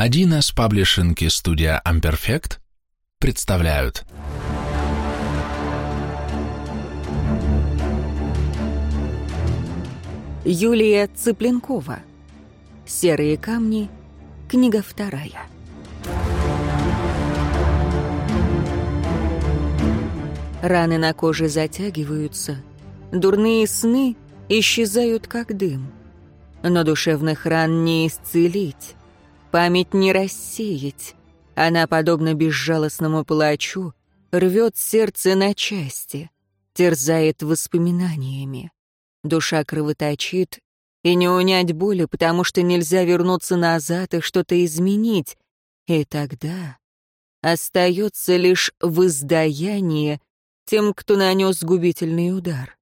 Один из паблишинки студия Amperfect представляют. Юлия Цыпленкова. «Серые камни», книга вторая. Раны на коже затягиваются, дурные сны исчезают как дым. Но душевных ран не исцелить, память не рассеять. Она, подобно безжалостному палачу, рвет сердце на части, терзает воспоминаниями. Душа кровоточит, и не унять боли, потому что нельзя вернуться назад и что-то изменить. И тогда остается лишь воздаяние тем, кто нанес губительный удар.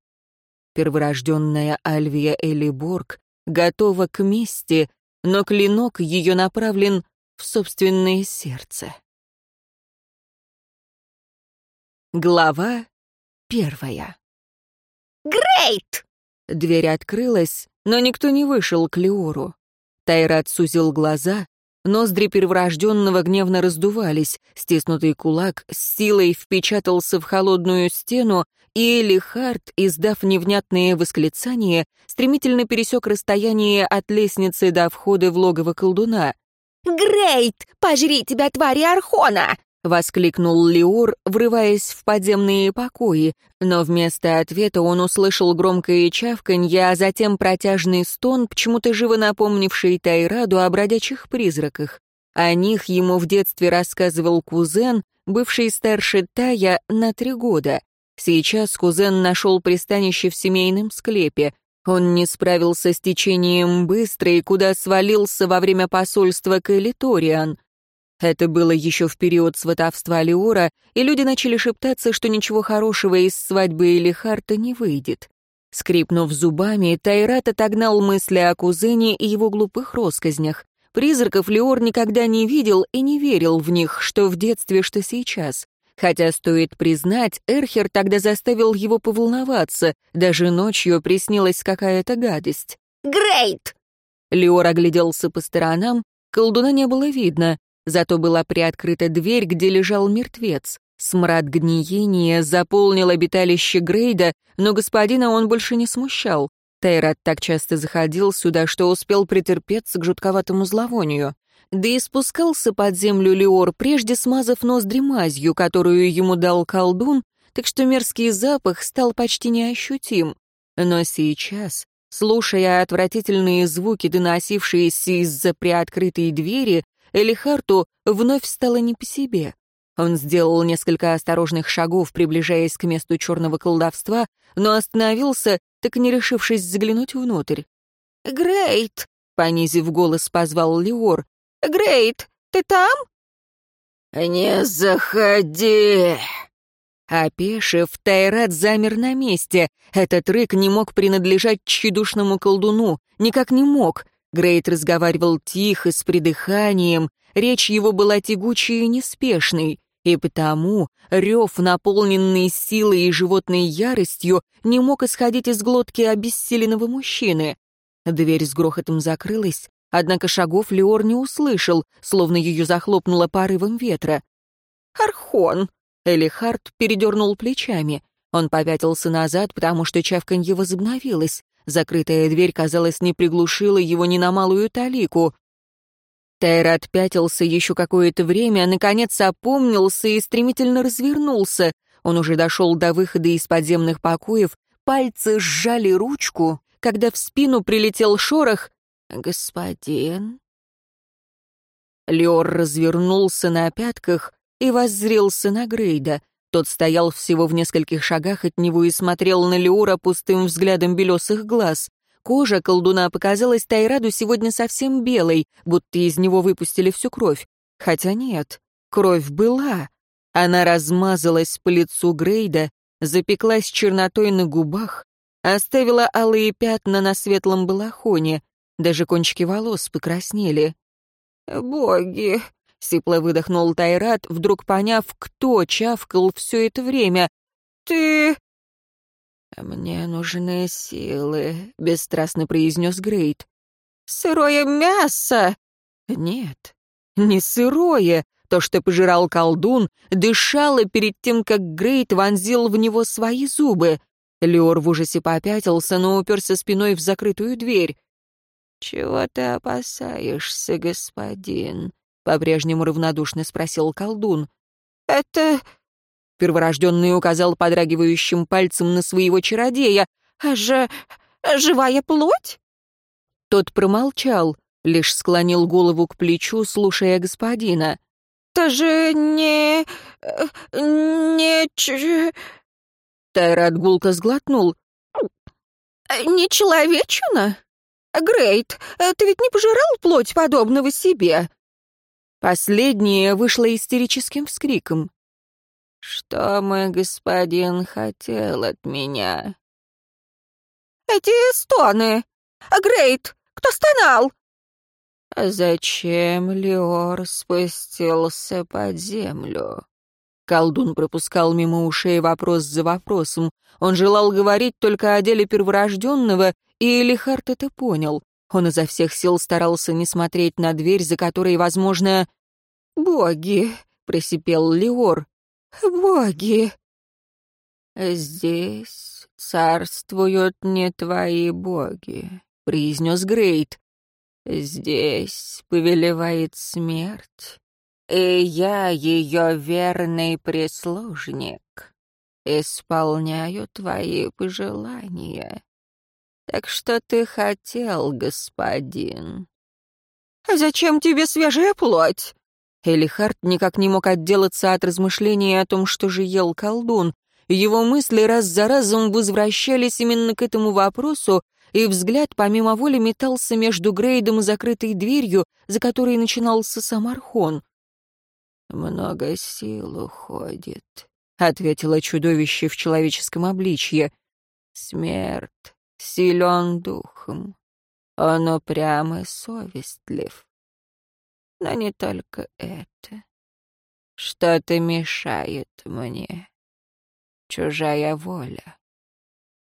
Перворожденная Альвия Элиборг готова к мести, но клинок ее направлен в собственное сердце. Глава первая. «Грейт!» Дверь открылась, но никто не вышел к Леору. Тайрат сузил глаза, ноздри перворожденного гневно раздувались, стиснутый кулак с силой впечатался в холодную стену, и Элли Харт, издав невнятные восклицания, стремительно пересек расстояние от лестницы до входа в логово колдуна. «Грейт, пожри тебя, твари Архона!» — воскликнул Леор, врываясь в подземные покои, но вместо ответа он услышал громкое чавканье, а затем протяжный стон, почему-то живо напомнивший Тайраду о бродячих призраках. О них ему в детстве рассказывал кузен, бывший старше Тая на три года. Сейчас кузен нашел пристанище в семейном склепе. Он не справился с течением быстро и куда свалился во время посольства к Элиториан. Это было еще в период сватовства Леора, и люди начали шептаться, что ничего хорошего из свадьбы Элихарта не выйдет. Скрипнув зубами, Тайрат отогнал мысли о кузене и его глупых росказнях. Призраков Леор никогда не видел и не верил в них, что в детстве, что сейчас. Хотя, стоит признать, Эрхер тогда заставил его поволноваться, даже ночью приснилась какая-то гадость. «Грейт!» Леор огляделся по сторонам, колдуна не было видно, зато была приоткрыта дверь, где лежал мертвец. Смрад гниения заполнил обиталище Грейда, но господина он больше не смущал. Тайрат так часто заходил сюда, что успел претерпеться к жутковатому зловонию да и спускался под землю Леор, прежде смазав ноздри мазью, которую ему дал колдун, так что мерзкий запах стал почти неощутим. Но сейчас, слушая отвратительные звуки, доносившиеся из-за приоткрытой двери, Элихарту вновь стало не по себе. Он сделал несколько осторожных шагов, приближаясь к месту черного колдовства, но остановился, так не решившись заглянуть внутрь. «Грейт!» — понизив голос, позвал Леор. Грейт, ты там?» «Не заходи!» Опешив, Тайрат замер на месте. Этот рык не мог принадлежать тщедушному колдуну. Никак не мог. Грейт разговаривал тихо, с придыханием. Речь его была тягучей и неспешной. И потому рев, наполненный силой и животной яростью, не мог исходить из глотки обессиленного мужчины. Дверь с грохотом закрылась, Однако шагов Леор не услышал, словно ее захлопнуло порывом ветра. «Архон!» — Элихард передернул плечами. Он попятился назад, потому что чавканье возобновилось. Закрытая дверь, казалось, не приглушила его ни на малую талику. Тайрат пятился еще какое-то время, наконец опомнился и стремительно развернулся. Он уже дошел до выхода из подземных покоев, пальцы сжали ручку, когда в спину прилетел шорох, «Господин?» Леор развернулся на пятках и воззрелся на Грейда. Тот стоял всего в нескольких шагах от него и смотрел на Леора пустым взглядом белесых глаз. Кожа колдуна показалась Тайраду сегодня совсем белой, будто из него выпустили всю кровь. Хотя нет, кровь была. Она размазалась по лицу Грейда, запеклась чернотой на губах, оставила алые пятна на светлом балахоне. Даже кончики волос покраснели. «Боги!» — сипло выдохнул Тайрат, вдруг поняв, кто чавкал все это время. «Ты...» «Мне нужны силы», — бесстрастно произнес Грейт. «Сырое мясо!» «Нет, Не сырое, то, что пожирал колдун, дышало перед тем, как Грейт вонзил в него свои зубы. Леор в ужасе попятился, но уперся спиной в закрытую дверь. «Чего ты опасаешься, господин?» — по-прежнему равнодушно спросил колдун. «Это...» — перворожденный указал подрагивающим пальцем на своего чародея. «А же... живая плоть?» Тот промолчал, лишь склонил голову к плечу, слушая господина. «Это же не... не... ч...» Тайрат гулко сглотнул. «Не человечина? Грейт, ты ведь не пожирал плоть подобного себе?» Последнее вышло истерическим вскриком. «Что мой господин хотел от меня?» «Эти стоны! Грейт, кто стонал?» «Зачем Леор спустился под землю?» Колдун пропускал мимо ушей вопрос за вопросом. Он желал говорить только о деле перворожденного, и Элихард это понял. Он изо всех сил старался не смотреть на дверь, за которой, возможно... «Боги!» — просипел Леор. «Боги!» «Здесь царствуют не твои боги», — произнес Грейт. «Здесь повелевает смерть, и я ее верный прислужник. Исполняю твои пожелания. Так что ты хотел, господин?» «А зачем тебе свежая плоть?» Элихард никак не мог отделаться от размышлений о том, что же ел колдун. Его мысли раз за разом возвращались именно к этому вопросу, и взгляд помимо воли метался между Грейдом и закрытой дверью, за которой начинался сам Архон. «Много сил уходит», — ответило чудовище в человеческом обличье. «Смерть силен духом. Он упрям и совестлив. Но не только это. Что-то мешает мне. Чужая воля.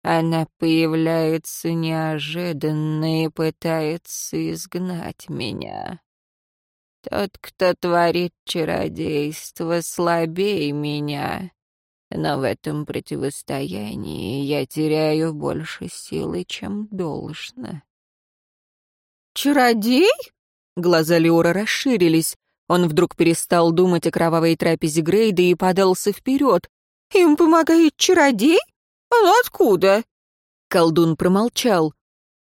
Она появляется неожиданно и пытается изгнать меня. Тот, кто творит чародейство, слабее меня. Но в этом противостоянии я теряю больше силы, чем должно. «Чародей?» Глаза Леора расширились. Он вдруг перестал думать о кровавой трапезе Грейда и подался вперед. «Им помогает чародей? Он откуда?» Колдун промолчал.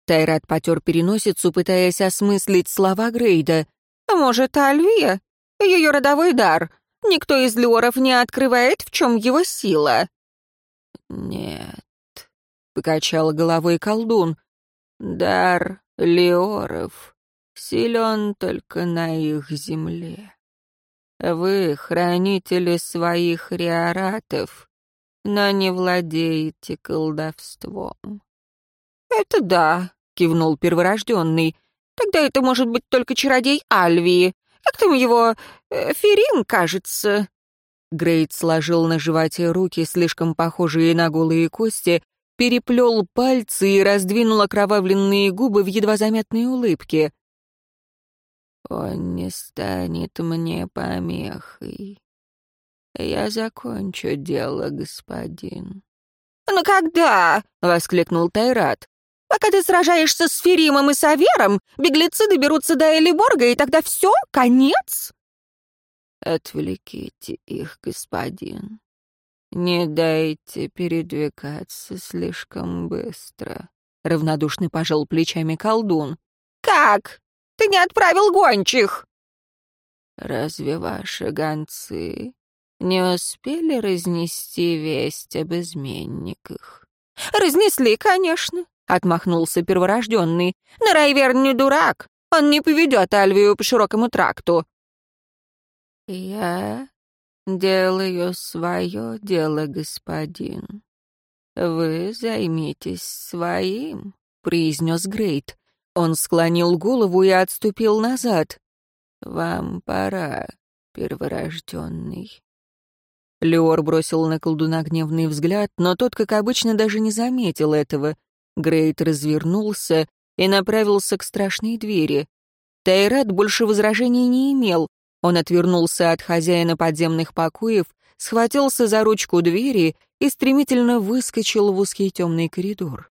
Тайрат потер переносицу, пытаясь осмыслить слова Грейда. Может, Альвия? Ее родовой дар. Никто из Леоров не открывает, в чем его сила. Нет, покачал головой колдун. Дар Леоров силен только на их земле. Вы хранители своих риоратов, но не владеете колдовством. «Это да», — кивнул перворожденный. Тогда это может быть только чародей Альвии. Как там его... Э, Ферин, кажется». Грейт сложил на животе руки, слишком похожие на голые кости, переплел пальцы и раздвинул окровавленные губы в едва заметной улыбке. «Он не станет мне помехой. Я закончу дело, господин». «Но когда?» — воскликнул Тайрат. Пока ты сражаешься с Феримом и Савером, беглецы доберутся до Элиборга, и тогда все, конец?» «Отвлеките их, господин. Не дайте передвигаться слишком быстро», — равнодушно пожал плечами колдун. «Как? Ты не отправил гончих?» «Разве ваши гонцы не успели разнести весть об изменниках?» «Разнесли, конечно. — отмахнулся перворожденный. «Нарайверн не дурак. Он не поведет Альвию по широкому тракту». «Я делаю свое дело, господин. Вы займитесь своим», — произнес Грейт. Он склонил голову и отступил назад. «Вам пора, перворожденный». Леор бросил на колдуна гневный взгляд, но тот, как обычно, даже не заметил этого — Грейт развернулся и направился к страшной двери. Тайрат больше возражений не имел. Он отвернулся от хозяина подземных покоев, схватился за ручку двери и стремительно выскочил в узкий темный коридор.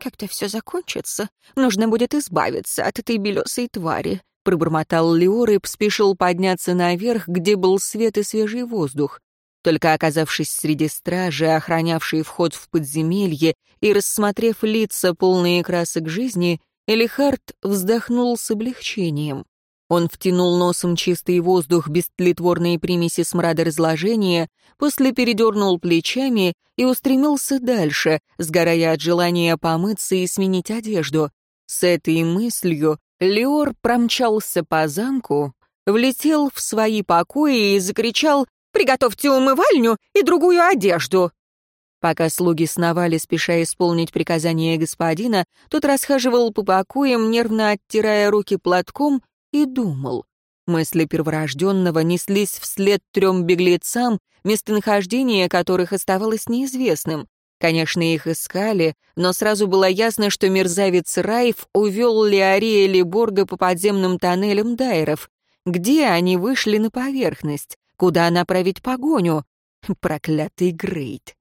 «Как-то все закончится. Нужно будет избавиться от этой белесой твари», — пробормотал Леор и спешил подняться наверх, где был свет и свежий воздух. Только оказавшись среди стражи, охранявшей вход в подземелье, и рассмотрев лица, полные красок жизни, Элихард вздохнул с облегчением. Он втянул носом чистый воздух без тлетворной примеси смрада разложения, после передернул плечами и устремился дальше, сгорая от желания помыться и сменить одежду. С этой мыслью Леор промчался по замку, влетел в свои покои и закричал «Приготовьте умывальню и другую одежду!» Пока слуги сновали, спеша исполнить приказание господина, тот расхаживал по покоям, нервно оттирая руки платком и думал. Мысли перворожденного неслись вслед трем беглецам, местонахождение которых оставалось неизвестным. Конечно, их искали, но сразу было ясно, что мерзавец Райф увел Леория Леборга по подземным тоннелям Дайров. Где они вышли на поверхность? Куда направить погоню? Проклятый Грейт.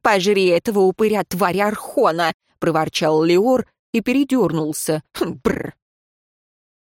«Пожри этого упыря, тварь Архона!» — проворчал Леор и передернулся. Бррр.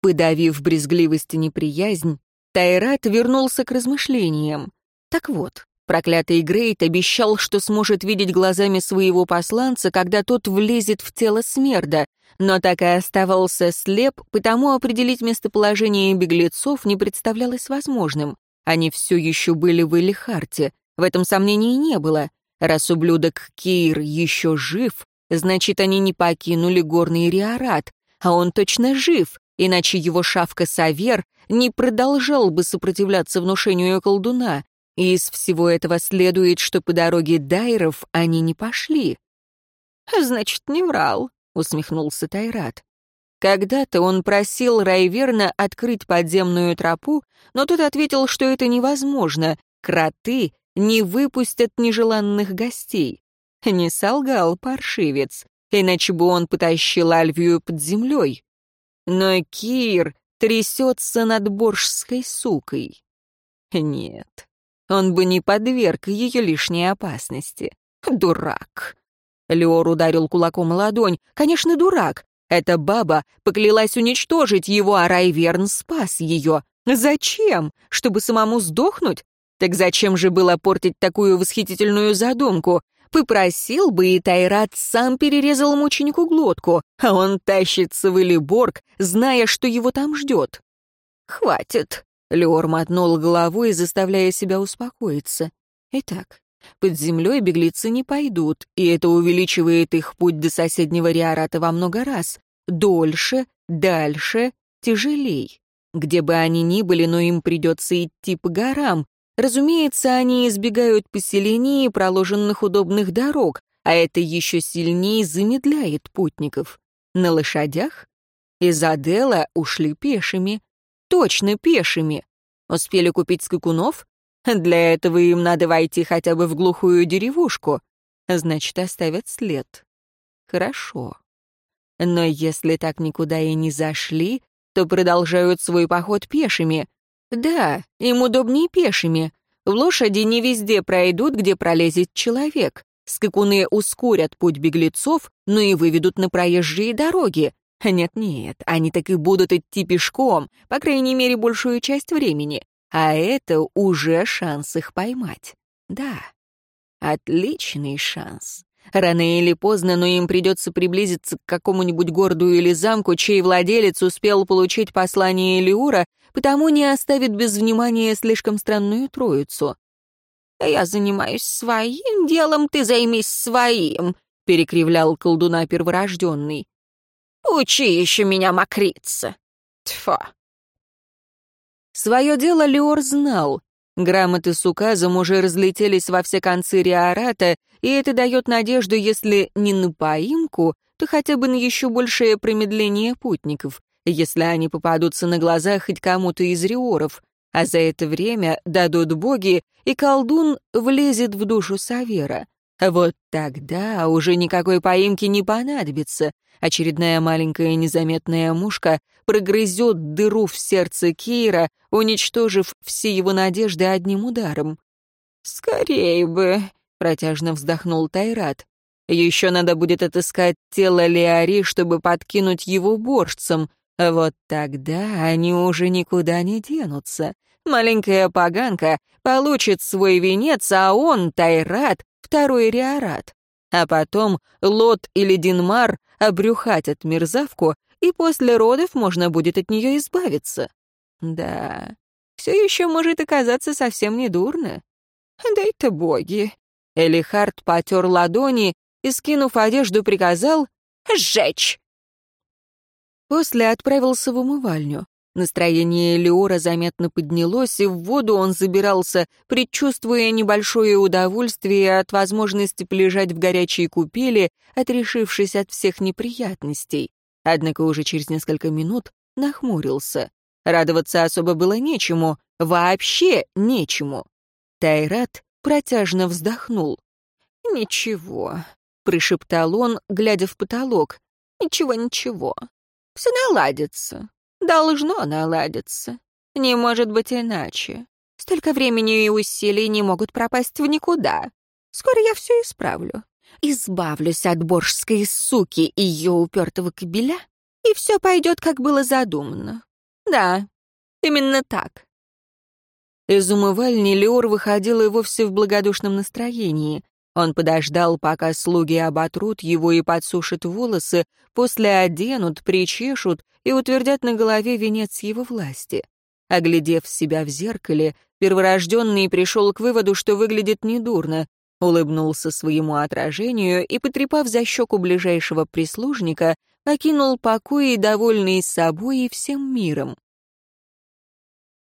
Подавив брезгливость и неприязнь, Тайрат вернулся к размышлениям. Так вот, проклятый Грейт обещал, что сможет видеть глазами своего посланца, когда тот влезет в тело смерда, но так и оставался слеп, потому определить местоположение беглецов не представлялось возможным. Они все еще были в Элихарте, в этом сомнений не было. Раз ублюдок Кейр еще жив, значит, они не покинули горный Риорат, а он точно жив, иначе его шавка Савер не продолжал бы сопротивляться внушению колдуна, и из всего этого следует, что по дороге Дайров они не пошли. «Значит, не врал», — усмехнулся Тайрат. Когда-то он просил Райверна открыть подземную тропу, но тот ответил, что это невозможно, кроты не выпустят нежеланных гостей. Не солгал паршивец, иначе бы он потащил Альвию под землей. Но Кир трясется над боржской сукой. Нет, он бы не подверг ее лишней опасности. Дурак. Леор ударил кулаком ладонь. Конечно, дурак. Эта баба поклялась уничтожить его, а Райверн спас ее. Зачем? Чтобы самому сдохнуть? Так зачем же было портить такую восхитительную задумку? Попросил бы, и Тайрат сам перерезал мученику глотку, а он тащится в Элиборг, зная, что его там ждет. «Хватит», — Леор мотнул головой, заставляя себя успокоиться. «Итак, под землей беглецы не пойдут, и это увеличивает их путь до соседнего Риората во много раз. Дольше, дальше, тяжелей. Где бы они ни были, но им придется идти по горам, Разумеется, они избегают поселений и проложенных удобных дорог, а это еще сильнее замедляет путников. На лошадях? Из Адела ушли пешими. Точно пешими. Успели купить скакунов? Для этого им надо войти хотя бы в глухую деревушку. Значит, оставят след. Хорошо. Но если так никуда и не зашли, то продолжают свой поход пешими, да, им удобнее пешими. Лошади не везде пройдут, где пролезет человек. Скакуны ускорят путь беглецов, но и выведут на проезжие дороги. Нет-нет, они так и будут идти пешком, по крайней мере, большую часть времени. А это уже шанс их поймать. Да, отличный шанс. Рано или поздно, но им придется приблизиться к какому-нибудь городу или замку, чей владелец успел получить послание Элиура, потому не оставит без внимания слишком странную троицу. «Я занимаюсь своим делом, ты займись своим», — перекривлял колдуна перворожденный. «Учи еще меня мокриться». Тьфу. Свое дело Леор знал, Грамоты с указом уже разлетелись во все концы Риората, и это дает надежду, если не на поимку, то хотя бы на еще большее промедление путников, если они попадутся на глаза хоть кому-то из риоров, а за это время дадут боги, и колдун влезет в душу Савера. Вот тогда уже никакой поимки не понадобится. Очередная маленькая незаметная мушка прогрызет дыру в сердце Кейра, уничтожив все его надежды одним ударом. «Скорей бы!» — протяжно вздохнул Тайрат. «Еще надо будет отыскать тело Леари, чтобы подкинуть его борщцам. Вот тогда они уже никуда не денутся. Маленькая поганка получит свой венец, а он, Тайрат, второй Риорат. А потом Лот или Динмар обрюхатят мерзавку, и после родов можно будет от нее избавиться. Да, все еще может оказаться совсем недурно. Да боги. Элихард потер ладони и, скинув одежду, приказал «Сжечь!». После отправился в умывальню. Настроение Леора заметно поднялось, и в воду он забирался, предчувствуя небольшое удовольствие от возможности полежать в горячей купели, отрешившись от всех неприятностей. Однако уже через несколько минут нахмурился. Радоваться особо было нечему, вообще нечему. Тайрат протяжно вздохнул. «Ничего», — прошептал он, глядя в потолок. «Ничего, ничего. Все наладится. Должно наладиться. Не может быть иначе. Столько времени и усилий не могут пропасть в никуда. Скоро я все исправлю. Избавлюсь от боржской суки и ее упертого кобеля, и все пойдет, как было задумано. Да, именно так. Из умывальни Леор выходил и вовсе в благодушном настроении. Он подождал, пока слуги оботрут его и подсушат волосы, после оденут, причешут и утвердят на голове венец его власти. Оглядев себя в зеркале, перворожденный пришел к выводу, что выглядит недурно, улыбнулся своему отражению и, потрепав за щеку ближайшего прислужника, покинул покой, довольный собой и всем миром.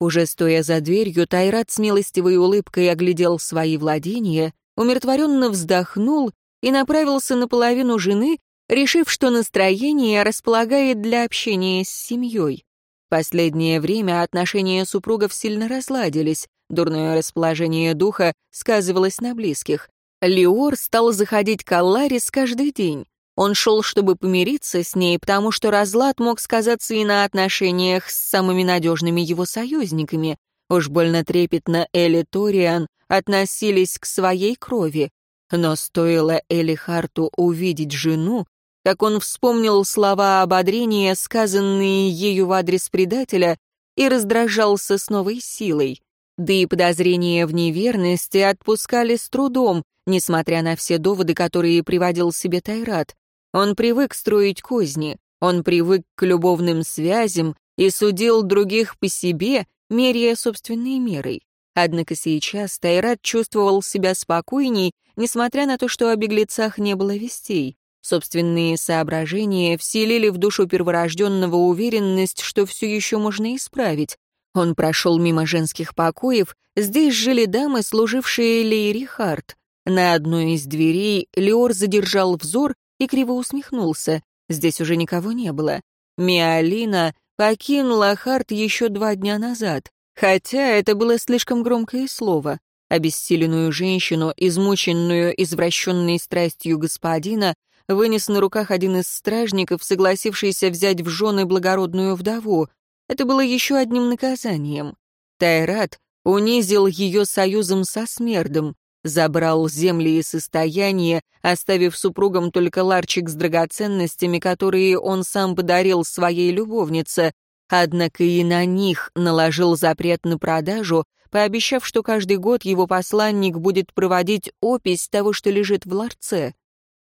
Уже стоя за дверью, Тайрат с милостивой улыбкой оглядел свои владения, умиротворенно вздохнул и направился наполовину жены, решив, что настроение располагает для общения с семьей. Последнее время отношения супругов сильно разладились, дурное расположение духа сказывалось на близких. Леор стал заходить к Алларис каждый день. Он шел, чтобы помириться с ней, потому что разлад мог сказаться и на отношениях с самыми надежными его союзниками. Уж больно трепетно Элли Ториан относились к своей крови. Но стоило Элли Харту увидеть жену, как он вспомнил слова ободрения, сказанные ею в адрес предателя, и раздражался с новой силой. Да и подозрения в неверности отпускали с трудом, несмотря на все доводы, которые приводил себе Тайрат. Он привык строить козни, он привык к любовным связям и судил других по себе, меряя собственной мерой. Однако сейчас Тайрат чувствовал себя спокойней, несмотря на то, что о беглецах не было вестей. Собственные соображения вселили в душу перворожденного уверенность, что все еще можно исправить. Он прошел мимо женских покоев, здесь жили дамы, служившие Лейри Харт. На одной из дверей Леор задержал взор и криво усмехнулся. Здесь уже никого не было. Миалина покинула Харт еще два дня назад, хотя это было слишком громкое слово. Обессиленную женщину, измученную извращенной страстью господина, вынес на руках один из стражников, согласившийся взять в жены благородную вдову. Это было еще одним наказанием. Тайрат унизил ее союзом со смердом, забрал земли и состояние, оставив супругам только ларчик с драгоценностями, которые он сам подарил своей любовнице, однако и на них наложил запрет на продажу, пообещав, что каждый год его посланник будет проводить опись того, что лежит в ларце.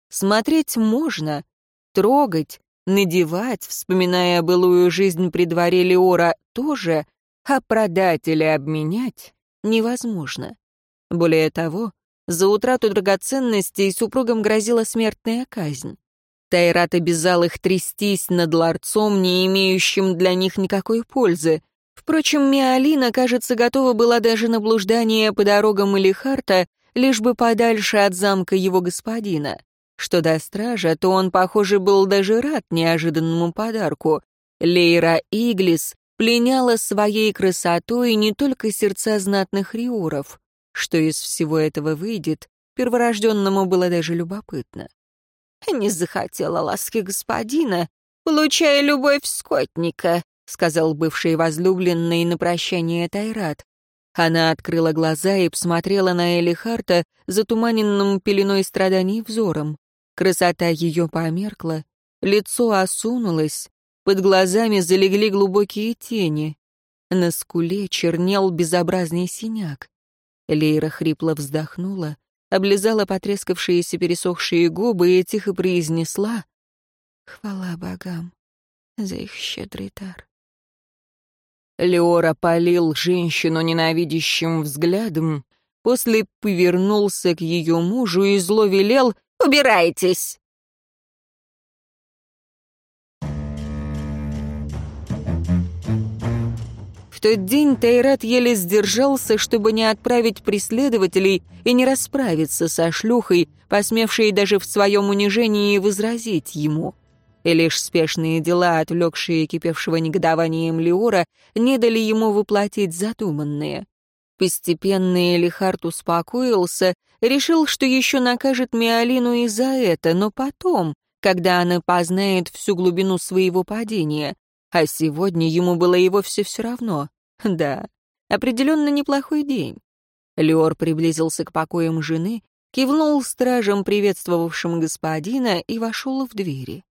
Смотреть можно, трогать, надевать, вспоминая былую жизнь при дворе Леора, тоже, а продать или обменять невозможно. Более того, за утрату драгоценностей супругам грозила смертная казнь. Тайрат обязал их трястись над ларцом, не имеющим для них никакой пользы. Впрочем, Миалина, кажется, готова была даже на блуждание по дорогам Илихарта, лишь бы подальше от замка его господина. Что до стража, то он, похоже, был даже рад неожиданному подарку. Лейра Иглис пленяла своей красотой не только сердца знатных риуров. Что из всего этого выйдет, Перворожденному было даже любопытно. «Не захотела ласки господина, получая любовь скотника», сказал бывший возлюбленный на прощание Тайрат. Она открыла глаза и посмотрела на Элихарта затуманенным пеленой страданий взором. Красота ее померкла, лицо осунулось, под глазами залегли глубокие тени. На скуле чернел безобразный синяк. Лейра хрипло вздохнула, облизала потрескавшиеся пересохшие губы и тихо произнесла «Хвала богам за их щедрый дар». Леора полил женщину ненавидящим взглядом, после повернулся к ее мужу и зло велел «Убирайтесь!» Тот день Тайрат еле сдержался, чтобы не отправить преследователей и не расправиться со шлюхой, посмевшей даже в своем унижении возразить ему и лишь спешные дела, отвлекшие кипевшего негодованием Леора, не дали ему воплотить задуманные. Постепенно Элихард успокоился, решил, что еще накажет Миалину и за это, но потом, когда она познает всю глубину своего падения. А сегодня ему было и вовсе все равно. Да, определенно неплохой день. Леор приблизился к покоям жены, кивнул стражам, приветствовавшим господина, и вошел в двери.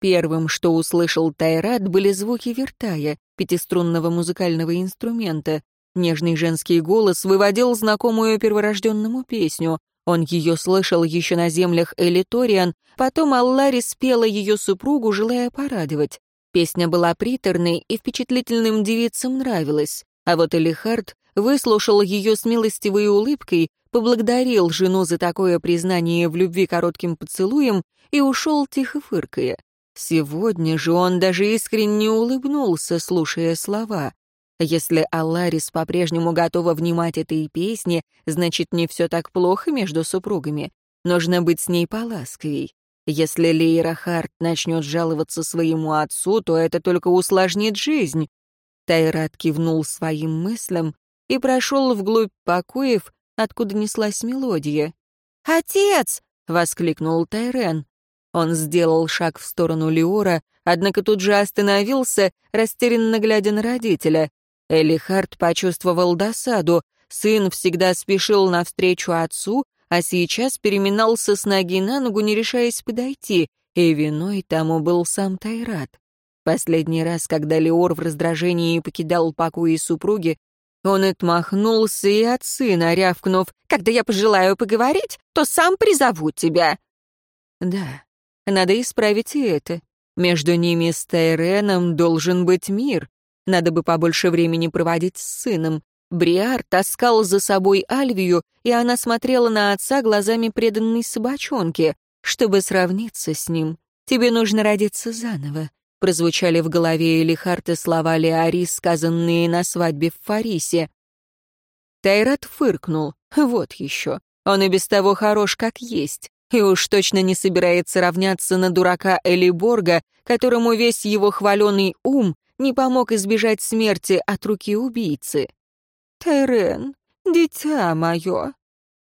Первым, что услышал Тайрат, были звуки вертая, пятиструнного музыкального инструмента. Нежный женский голос выводил знакомую перворожденному песню. Он ее слышал еще на землях Элиториан, потом Аллари спела ее супругу, желая порадовать. Песня была приторной и впечатлительным девицам нравилась. А вот Элихард выслушал ее с милостивой улыбкой, поблагодарил жену за такое признание в любви коротким поцелуем и ушел тихо фыркая. Сегодня же он даже искренне улыбнулся, слушая слова. Если Алларис по-прежнему готова внимать этой песне, значит, не все так плохо между супругами. Нужно быть с ней поласковей. Если Лейра Харт начнет жаловаться своему отцу, то это только усложнит жизнь. Тайрат кивнул своим мыслям и прошел вглубь покоев, откуда неслась мелодия. «Отец!» — воскликнул Тайрен. Он сделал шаг в сторону Леора, однако тут же остановился, растерянно глядя на родителя. Элихард почувствовал досаду. Сын всегда спешил навстречу отцу, а сейчас переминался с ноги на ногу, не решаясь подойти, и виной тому был сам Тайрат. Последний раз, когда Леор в раздражении покидал покои супруги, он отмахнулся и от сына, рявкнув, «Когда я пожелаю поговорить, то сам призову тебя». Да, надо исправить и это. Между ними с Тайреном должен быть мир. Надо бы побольше времени проводить с сыном. Бриар таскал за собой Альвию, и она смотрела на отца глазами преданной собачонки. Чтобы сравниться с ним, тебе нужно родиться заново. Прозвучали в голове Элихарта слова Леари, сказанные на свадьбе в Фарисе. Тайрат фыркнул. Вот еще. Он и без того хорош, как есть и уж точно не собирается равняться на дурака Элиборга, которому весь его хваленый ум не помог избежать смерти от руки убийцы. «Тайрен, дитя мое!»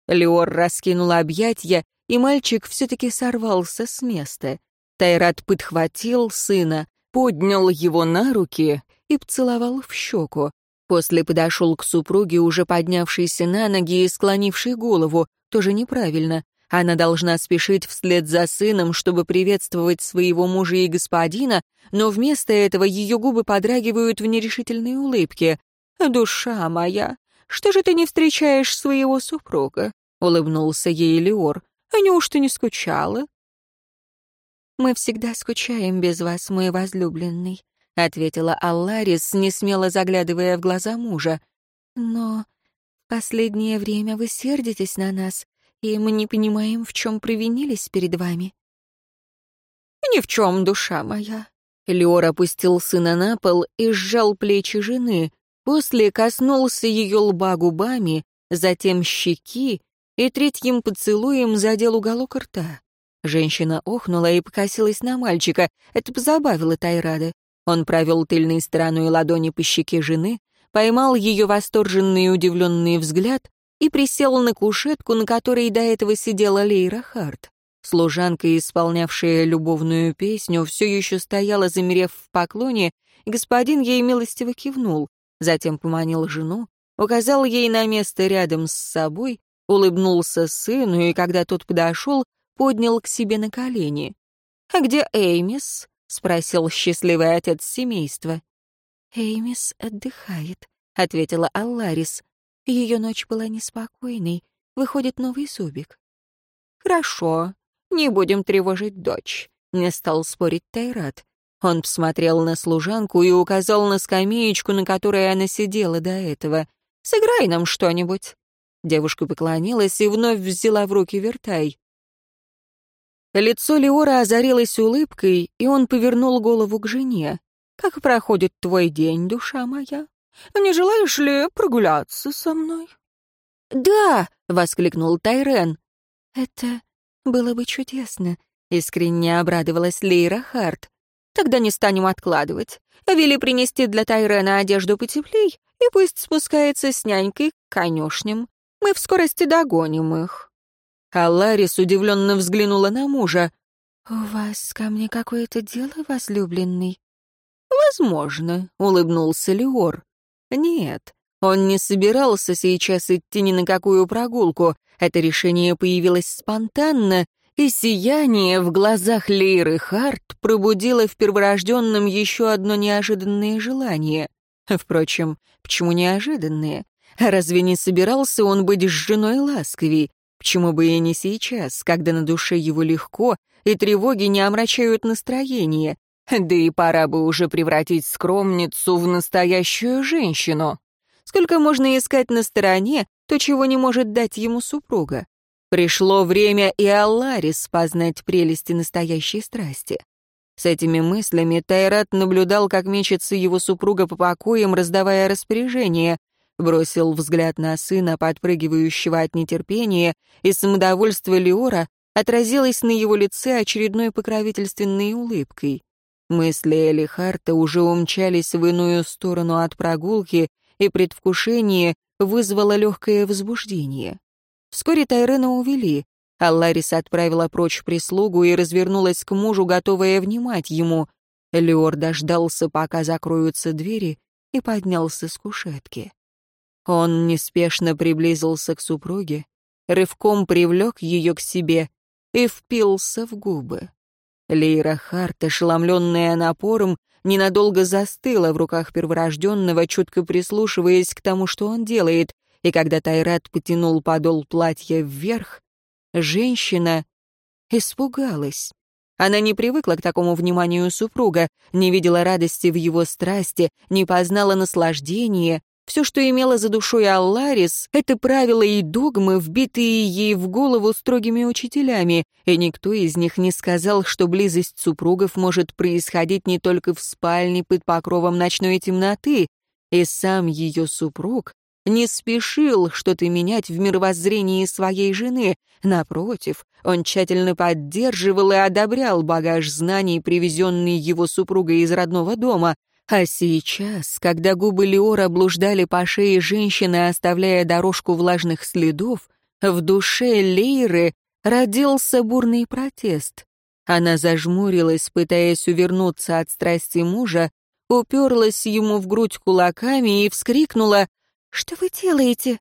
Леор раскинул объятья, и мальчик все-таки сорвался с места. Тайрат подхватил сына, поднял его на руки и поцеловал в щеку. После подошел к супруге, уже поднявшейся на ноги и склонившей голову, тоже неправильно. Она должна спешить вслед за сыном, чтобы приветствовать своего мужа и господина, но вместо этого ее губы подрагивают в нерешительной улыбке. «Душа моя, что же ты не встречаешь своего супруга?» — улыбнулся ей Леор. «А неужто не скучала?» «Мы всегда скучаем без вас, мой возлюбленный», — ответила Алларис, несмело заглядывая в глаза мужа. «Но последнее время вы сердитесь на нас и мы не понимаем, в чем провинились перед вами». «Ни в чем, душа моя». Леор опустил сына на пол и сжал плечи жены, после коснулся ее лба губами, затем щеки и третьим поцелуем задел уголок рта. Женщина охнула и покосилась на мальчика. Это позабавило Тайрада. Он провел тыльной стороной ладони по щеке жены, поймал ее восторженный и удивленный взгляд, и присел на кушетку, на которой до этого сидела Лейра Харт. Служанка, исполнявшая любовную песню, все еще стояла, замерев в поклоне, господин ей милостиво кивнул, затем поманил жену, указал ей на место рядом с собой, улыбнулся сыну, и когда тот подошел, поднял к себе на колени. «А где Эймис?» — спросил счастливый отец семейства. «Эймис отдыхает», — ответила Алларис. Ее ночь была неспокойной. Выходит новый зубик. «Хорошо, не будем тревожить дочь», — не стал спорить Тайрат. Он посмотрел на служанку и указал на скамеечку, на которой она сидела до этого. «Сыграй нам что-нибудь». Девушка поклонилась и вновь взяла в руки вертай. Лицо Леора озарилось улыбкой, и он повернул голову к жене. «Как проходит твой день, душа моя? Не желаешь ли прогуляться со мной?» «Да!» — воскликнул Тайрен. «Это было бы чудесно», — искренне обрадовалась Лейра Харт. «Тогда не станем откладывать. Вели принести для Тайрена одежду потеплей, и пусть спускается с нянькой к конюшням. Мы в скорости догоним их». А Ларис удивленно взглянула на мужа. «У вас ко мне какое-то дело, возлюбленный?» «Возможно», — улыбнулся Леор. «Нет, он не собирался сейчас идти ни на какую прогулку. Это решение появилось спонтанно, и сияние в глазах Лейры Харт пробудило в перворожденном еще одно неожиданное желание. Впрочем, почему неожиданное? Разве не собирался он быть с женой ласковей? Почему бы и не сейчас, когда на душе его легко, и тревоги не омрачают настроение? Да и пора бы уже превратить скромницу в настоящую женщину. Сколько можно искать на стороне то, чего не может дать ему супруга? Пришло время и Алларис познать прелести настоящей страсти. С этими мыслями Тайрат наблюдал, как мечется его супруга по покоям, раздавая распоряжения, бросил взгляд на сына, подпрыгивающего от нетерпения, и самодовольство Леора отразилось на его лице очередной покровительственной улыбкой. Мысли Элихарта уже умчались в иную сторону от прогулки, и предвкушение вызвало легкое возбуждение. Вскоре Тайрена увели, а Ларис отправила прочь прислугу и развернулась к мужу, готовая внимать ему. Леор дождался, пока закроются двери, и поднялся с кушетки. Он неспешно приблизился к супруге, рывком привлек ее к себе и впился в губы. Лейра Харт, ошеломленная напором, ненадолго застыла в руках перворожденного, чутко прислушиваясь к тому, что он делает, и когда Тайрат потянул подол платья вверх, женщина испугалась. Она не привыкла к такому вниманию супруга, не видела радости в его страсти, не познала наслаждения, все, что имела за душой Алларис, это правила и догмы, вбитые ей в голову строгими учителями, и никто из них не сказал, что близость супругов может происходить не только в спальне под покровом ночной темноты, и сам ее супруг не спешил что-то менять в мировоззрении своей жены. Напротив, он тщательно поддерживал и одобрял багаж знаний, привезенный его супругой из родного дома, а сейчас, когда губы Леора блуждали по шее женщины, оставляя дорожку влажных следов, в душе Лейры родился бурный протест. Она зажмурилась, пытаясь увернуться от страсти мужа, уперлась ему в грудь кулаками и вскрикнула «Что вы делаете?»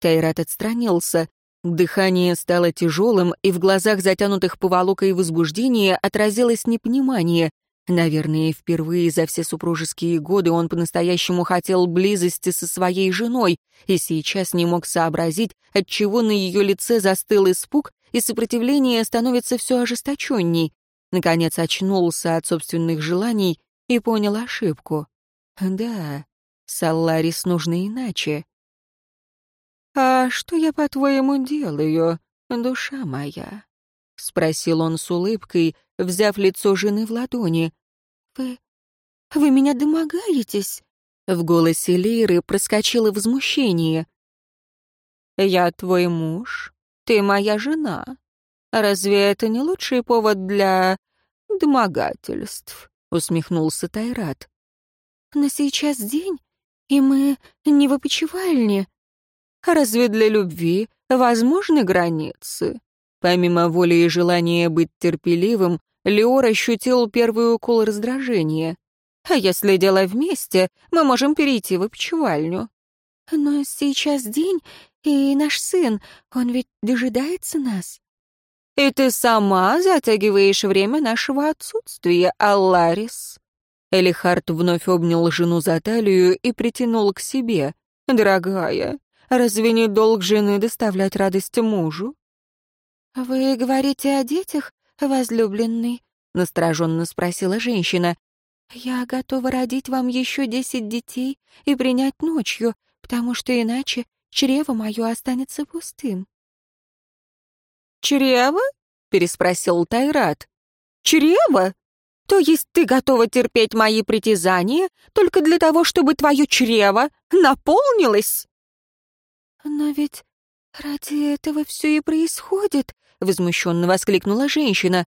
Тайрат отстранился. Дыхание стало тяжелым, и в глазах, затянутых поволокой возбуждения, отразилось непонимание. Наверное, впервые за все супружеские годы он по-настоящему хотел близости со своей женой и сейчас не мог сообразить, отчего на ее лице застыл испуг, и сопротивление становится все ожесточенней. Наконец очнулся от собственных желаний и понял ошибку. Да, Салларис нужно иначе. «А что я, по-твоему, делаю, душа моя?» — спросил он с улыбкой, взяв лицо жены в ладони. «Вы... вы меня домогаетесь?» В голосе Лиры проскочило возмущение. «Я твой муж, ты моя жена. Разве это не лучший повод для домогательств?» — усмехнулся Тайрат. «Но сейчас день, и мы не в опочивальне». Разве для любви возможны границы? Помимо воли и желания быть терпеливым, Леор ощутил первый укол раздражения. А если дело вместе, мы можем перейти в опочивальню. Но сейчас день, и наш сын, он ведь дожидается нас. И ты сама затягиваешь время нашего отсутствия, Алларис. Элихард вновь обнял жену за талию и притянул к себе. «Дорогая, разве не долг жены доставлять радость мужу?» «Вы говорите о детях, возлюбленный?» — настороженно спросила женщина. «Я готова родить вам еще десять детей и принять ночью, потому что иначе чрево мое останется пустым». «Чрево?» — переспросил Тайрат. «Чрево? То есть ты готова терпеть мои притязания только для того, чтобы твое чрево наполнилось?» «Но ведь ради этого все и происходит», — возмущенно воскликнула женщина.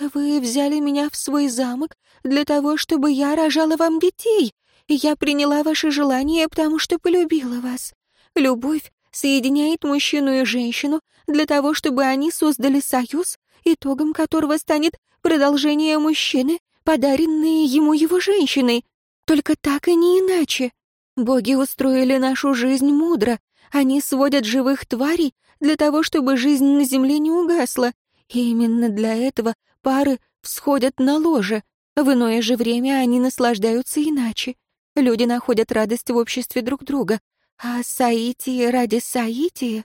«Вы взяли меня в свой замок для того, чтобы я рожала вам детей, и я приняла ваше желание, потому что полюбила вас. Любовь соединяет мужчину и женщину для того, чтобы они создали союз, итогом которого станет продолжение мужчины, подаренные ему его женщиной. Только так и не иначе. Боги устроили нашу жизнь мудро, они сводят живых тварей для того, чтобы жизнь на земле не угасла. И именно для этого пары всходят на ложе. В иное же время они наслаждаются иначе. Люди находят радость в обществе друг друга. А Саития ради Саития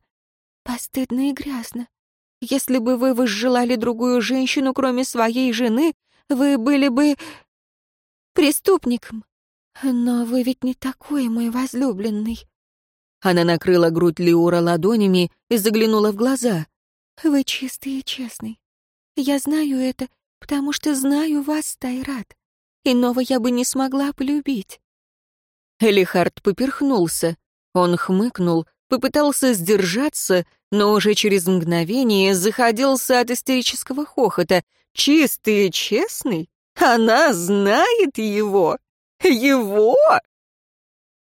постыдно и грязно. Если бы вы возжелали другую женщину, кроме своей жены, вы были бы преступником. Но вы ведь не такой, мой возлюбленный. Она накрыла грудь Леура ладонями и заглянула в глаза. «Вы чистый и честный. Я знаю это, потому что знаю вас, Тайрат. Иного я бы не смогла полюбить». Элихард поперхнулся. Он хмыкнул, попытался сдержаться, но уже через мгновение заходился от истерического хохота. «Чистый и честный? Она знает его! Его!»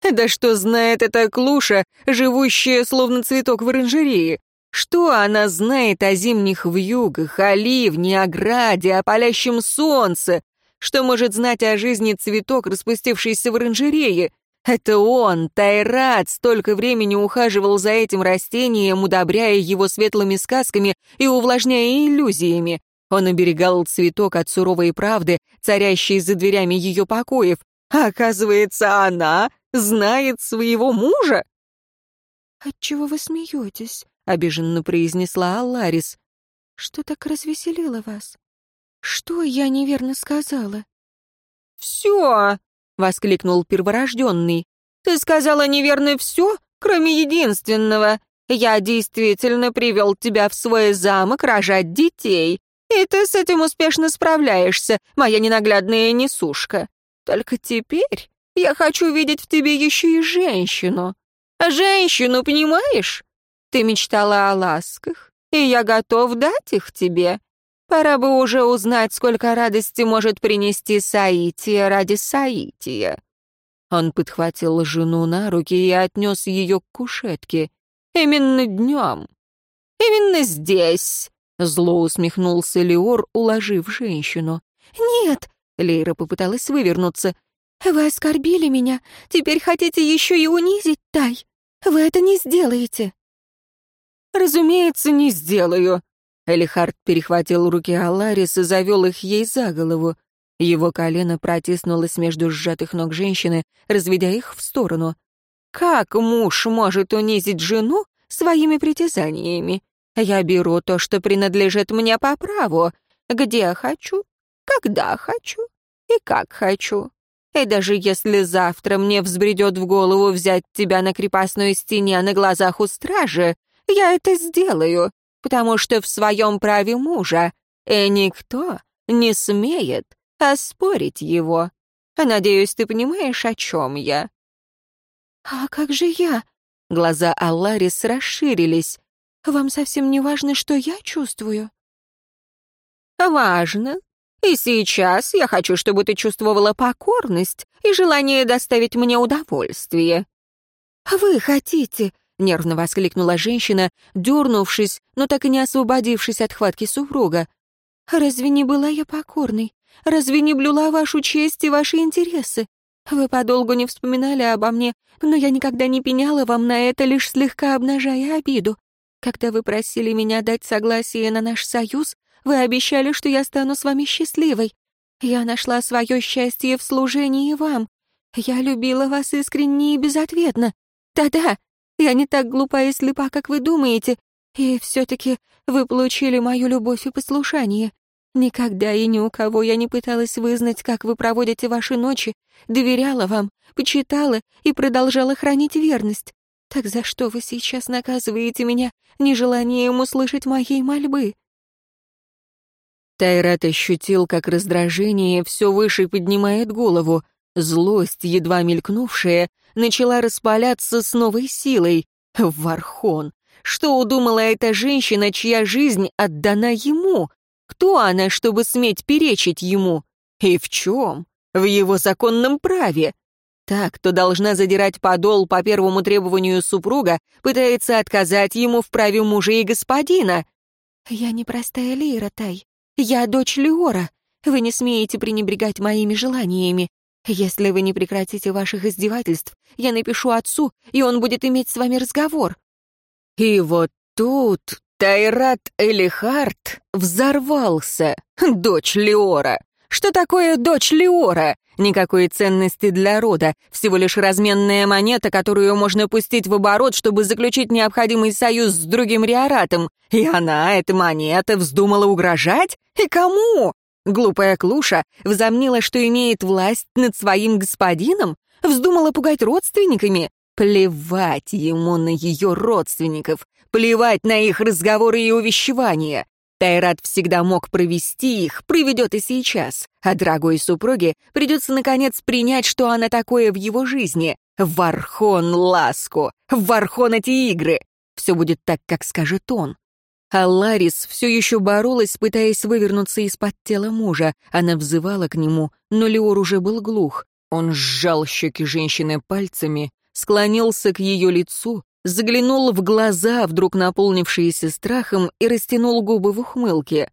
Да что знает эта клуша, живущая словно цветок в оранжерее? Что она знает о зимних вьюгах, о ливне, о граде, о палящем солнце? Что может знать о жизни цветок, распустившийся в оранжерее? Это он, Тайрат, столько времени ухаживал за этим растением, удобряя его светлыми сказками и увлажняя иллюзиями. Он оберегал цветок от суровой правды, царящей за дверями ее покоев. А оказывается, она знает своего мужа?» «Отчего вы смеетесь?» — обиженно произнесла Алларис. «Что так развеселило вас? Что я неверно сказала?» «Все!» — воскликнул перворожденный. «Ты сказала неверно все, кроме единственного. Я действительно привел тебя в свой замок рожать детей, и ты с этим успешно справляешься, моя ненаглядная несушка. Только теперь я хочу видеть в тебе еще и женщину. Женщину, понимаешь? Ты мечтала о ласках, и я готов дать их тебе. Пора бы уже узнать, сколько радости может принести Саития ради Саития». Он подхватил жену на руки и отнес ее к кушетке. «Именно днем. Именно здесь», — зло усмехнулся Леор, уложив женщину. «Нет», — Лейра попыталась вывернуться, «Вы оскорбили меня. Теперь хотите еще и унизить, Тай? Вы это не сделаете». «Разумеется, не сделаю». Элихард перехватил руки Аларис и завел их ей за голову. Его колено протиснулось между сжатых ног женщины, разведя их в сторону. «Как муж может унизить жену своими притязаниями? Я беру то, что принадлежит мне по праву, где хочу, когда хочу и как хочу. И даже если завтра мне взбредет в голову взять тебя на крепостной стене на глазах у стражи, я это сделаю, потому что в своем праве мужа, и никто не смеет оспорить его. Надеюсь, ты понимаешь, о чем я?» «А как же я?» Глаза Алларис расширились. «Вам совсем не важно, что я чувствую?» «Важно. И сейчас я хочу, чтобы ты чувствовала покорность и желание доставить мне удовольствие». «Вы хотите?» — нервно воскликнула женщина, дернувшись, но так и не освободившись от хватки супруга. «Разве не была я покорной? Разве не блюла вашу честь и ваши интересы? Вы подолгу не вспоминали обо мне, но я никогда не пеняла вам на это, лишь слегка обнажая обиду. Когда вы просили меня дать согласие на наш союз, вы обещали, что я стану с вами счастливой. Я нашла свое счастье в служении вам. Я любила вас искренне и безответно. Да-да, я не так глупа и слепа, как вы думаете, и все-таки вы получили мою любовь и послушание. Никогда и ни у кого я не пыталась вызнать, как вы проводите ваши ночи, доверяла вам, почитала и продолжала хранить верность. Так за что вы сейчас наказываете меня нежеланием услышать моей мольбы?» Тайрат ощутил, как раздражение все выше поднимает голову. Злость, едва мелькнувшая, начала распаляться с новой силой. Вархон! Что удумала эта женщина, чья жизнь отдана ему? Кто она, чтобы сметь перечить ему? И в чем? В его законном праве. Так, кто должна задирать подол по первому требованию супруга, пытается отказать ему в праве мужа и господина. «Я не простая Лира, Тай. Я дочь Леора. Вы не смеете пренебрегать моими желаниями. Если вы не прекратите ваших издевательств, я напишу отцу, и он будет иметь с вами разговор». И вот тут Тайрат Элихард взорвался. Дочь Леора. Что такое дочь Леора? Никакой ценности для рода, всего лишь разменная монета, которую можно пустить в оборот, чтобы заключить необходимый союз с другим риоратом. И она, эта монета, вздумала угрожать? И кому? Глупая Клуша взомнила, что имеет власть над своим господином? Вздумала пугать родственниками? Плевать ему на ее родственников, плевать на их разговоры и увещевания. Тайрат всегда мог провести их, проведет и сейчас. А дорогой супруге придется, наконец, принять, что она такое в его жизни. Вархон ласку, Вархон эти игры. Все будет так, как скажет он. А Ларис все еще боролась, пытаясь вывернуться из-под тела мужа. Она взывала к нему, но Леор уже был глух. Он сжал щеки женщины пальцами, склонился к ее лицу, заглянул в глаза, вдруг наполнившиеся страхом, и растянул губы в ухмылке.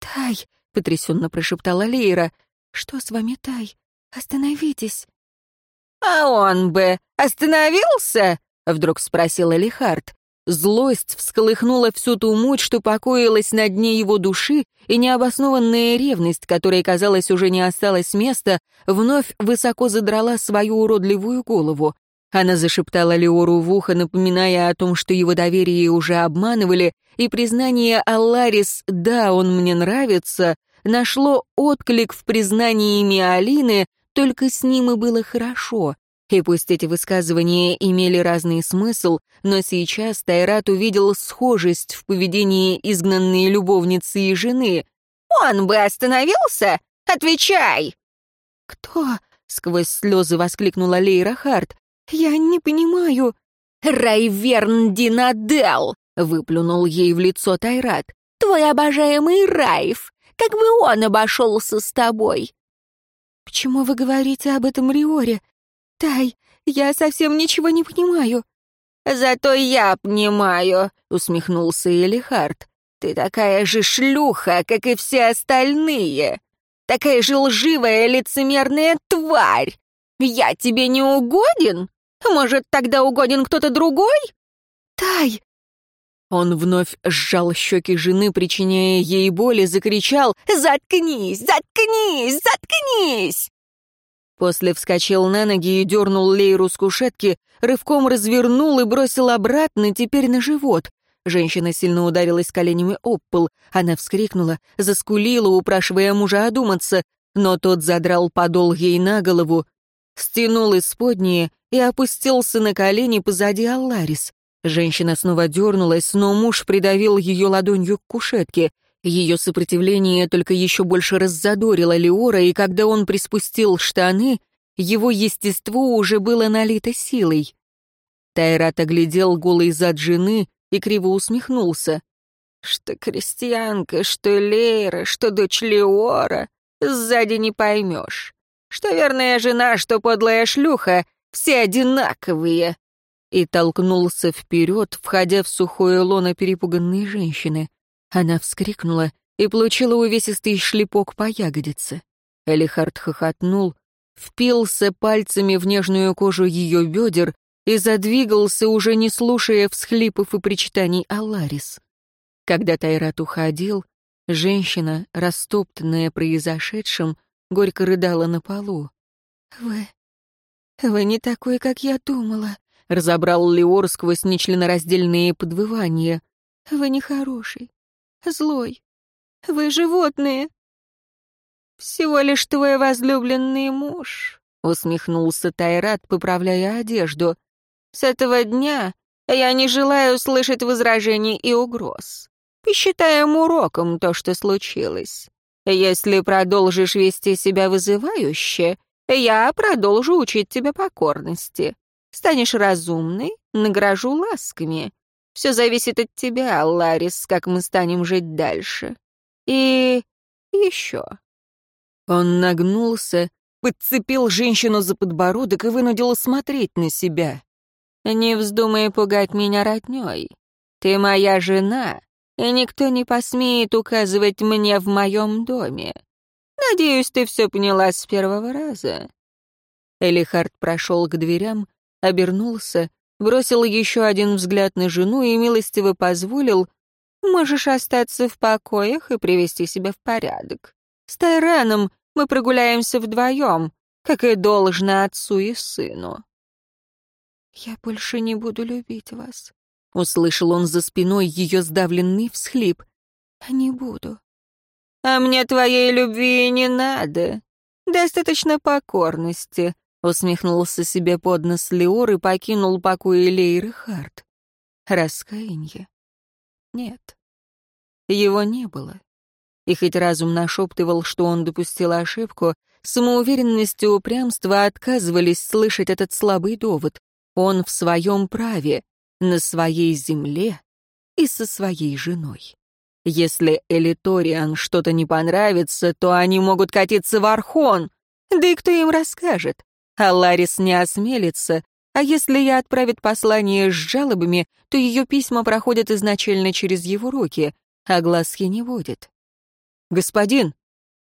«Тай!» — потрясенно прошептала Лейра. «Что с вами, Тай? Остановитесь!» «А он бы остановился?» — вдруг спросил Элихард. Злость всколыхнула всю ту муть, что покоилась на дне его души, и необоснованная ревность, которой, казалось, уже не осталось места, вновь высоко задрала свою уродливую голову. Она зашептала Леору в ухо, напоминая о том, что его доверие уже обманывали, и признание Алларис «да, он мне нравится» нашло отклик в признании Миалины, только с ним и было хорошо. И пусть эти высказывания имели разный смысл, но сейчас Тайрат увидел схожесть в поведении изгнанной любовницы и жены. «Он бы остановился? Отвечай!» «Кто?» — сквозь слезы воскликнула Лейра Харт. «Я не понимаю». «Райверн Динадел!» — выплюнул ей в лицо Тайрат. «Твой обожаемый Райф! Как бы он обошелся с тобой!» «Почему вы говорите об этом Риоре? Тай, я совсем ничего не понимаю». «Зато я понимаю», — усмехнулся Элихард. «Ты такая же шлюха, как и все остальные. Такая же лживая лицемерная тварь. Я тебе не угоден?» Может, тогда угоден кто-то другой? Тай!» Он вновь сжал щеки жены, причиняя ей боль, и закричал «Заткнись! Заткнись! Заткнись!» После вскочил на ноги и дернул Лейру с кушетки, рывком развернул и бросил обратно, теперь на живот. Женщина сильно ударилась коленями об пол. Она вскрикнула, заскулила, упрашивая мужа одуматься, но тот задрал подол ей на голову, стянул исподнее и опустился на колени позади Алларис. Женщина снова дернулась, но муж придавил ее ладонью к кушетке. Ее сопротивление только еще больше раззадорило Леора, и когда он приспустил штаны, его естество уже было налито силой. Тайрат оглядел голый зад жены и криво усмехнулся. «Что крестьянка, что Лейра, что дочь Леора, сзади не поймешь. Что верная жена, что подлая шлюха, все одинаковые. и толкнулся вперед, входя в сухое лоно перепуганной женщины. Она вскрикнула и получила увесистый шлепок по ягодице. Элихард хохотнул, впился пальцами в нежную кожу ее бедер и задвигался, уже не слушая всхлипов и причитаний Аларис. Когда Тайрат уходил, женщина, растоптанная произошедшим, горько рыдала на полу. «Вы... вы не такой, как я думала», — разобрал Леор сквозь нечленораздельные подвывания. «Вы нехороший, злой. Вы животные». «Всего лишь твой возлюбленный муж», — усмехнулся Тайрат, поправляя одежду. «С этого дня я не желаю слышать возражений и угроз. Посчитаем уроком то, что случилось. Если продолжишь вести себя вызывающе, я продолжу учить тебя покорности. Станешь разумной, награжу ласками. Все зависит от тебя, Ларис, как мы станем жить дальше. И еще. Он нагнулся, подцепил женщину за подбородок и вынудил смотреть на себя. «Не вздумай пугать меня роднёй. Ты моя жена, и никто не посмеет указывать мне в моем доме. Надеюсь, ты все поняла с первого раза». Элихард прошел к дверям, обернулся, бросил еще один взгляд на жену и милостиво позволил «Можешь остаться в покоях и привести себя в порядок. С Тайраном мы прогуляемся вдвоем, как и должно отцу и сыну». «Я больше не буду любить вас», Услышал он за спиной ее сдавленный всхлип. «Не буду». «А мне твоей любви не надо. Достаточно покорности», — усмехнулся себе под нос Леор и покинул покой Лейры Харт. Раскаяние? Нет. Его не было. И хоть разум нашептывал, что он допустил ошибку, самоуверенность и упрямство отказывались слышать этот слабый довод. Он в своем праве, на своей земле и со своей женой. Если Элиториан что-то не понравится, то они могут катиться в Архон. Да и кто им расскажет? А Ларис не осмелится, а если я отправит послание с жалобами, то ее письма проходят изначально через его руки, а глазки не водит. «Господин!»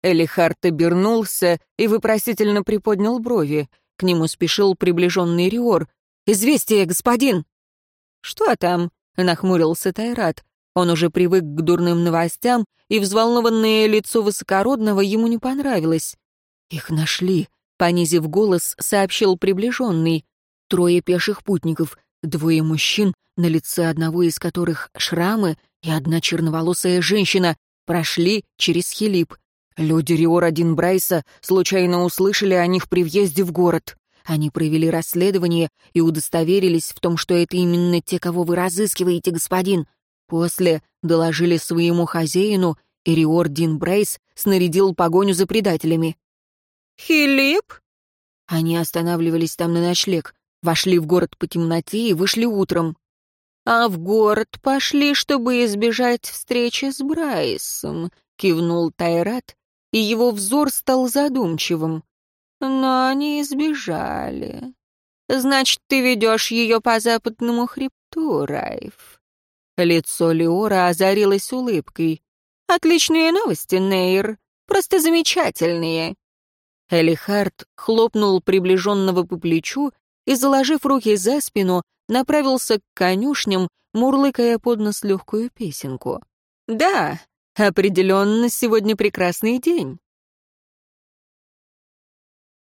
Элихард обернулся и вопросительно приподнял брови. К нему спешил приближенный Риор. «Известие, господин!» «Что там?» — нахмурился Тайрат. Он уже привык к дурным новостям, и взволнованное лицо высокородного ему не понравилось. «Их нашли», — понизив голос, сообщил приближенный. «Трое пеших путников, двое мужчин, на лице одного из которых шрамы, и одна черноволосая женщина, прошли через Хилип. Люди Риора Брайса случайно услышали о них при въезде в город. Они провели расследование и удостоверились в том, что это именно те, кого вы разыскиваете, господин. После доложили своему хозяину, и Риор Дин Брейс снарядил погоню за предателями. «Филипп?» Они останавливались там на ночлег, вошли в город по темноте и вышли утром. «А в город пошли, чтобы избежать встречи с Брайсом», — кивнул Тайрат, и его взор стал задумчивым. Но они избежали. Значит, ты ведешь ее по западному хребту, Райф. Лицо Леора озарилось улыбкой. «Отличные новости, Нейр. Просто замечательные». Элихард хлопнул приближенного по плечу и, заложив руки за спину, направился к конюшням, мурлыкая под нос легкую песенку. «Да, определенно сегодня прекрасный день.